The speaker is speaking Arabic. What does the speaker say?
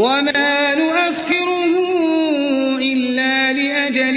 وما نؤخره إلا لأجل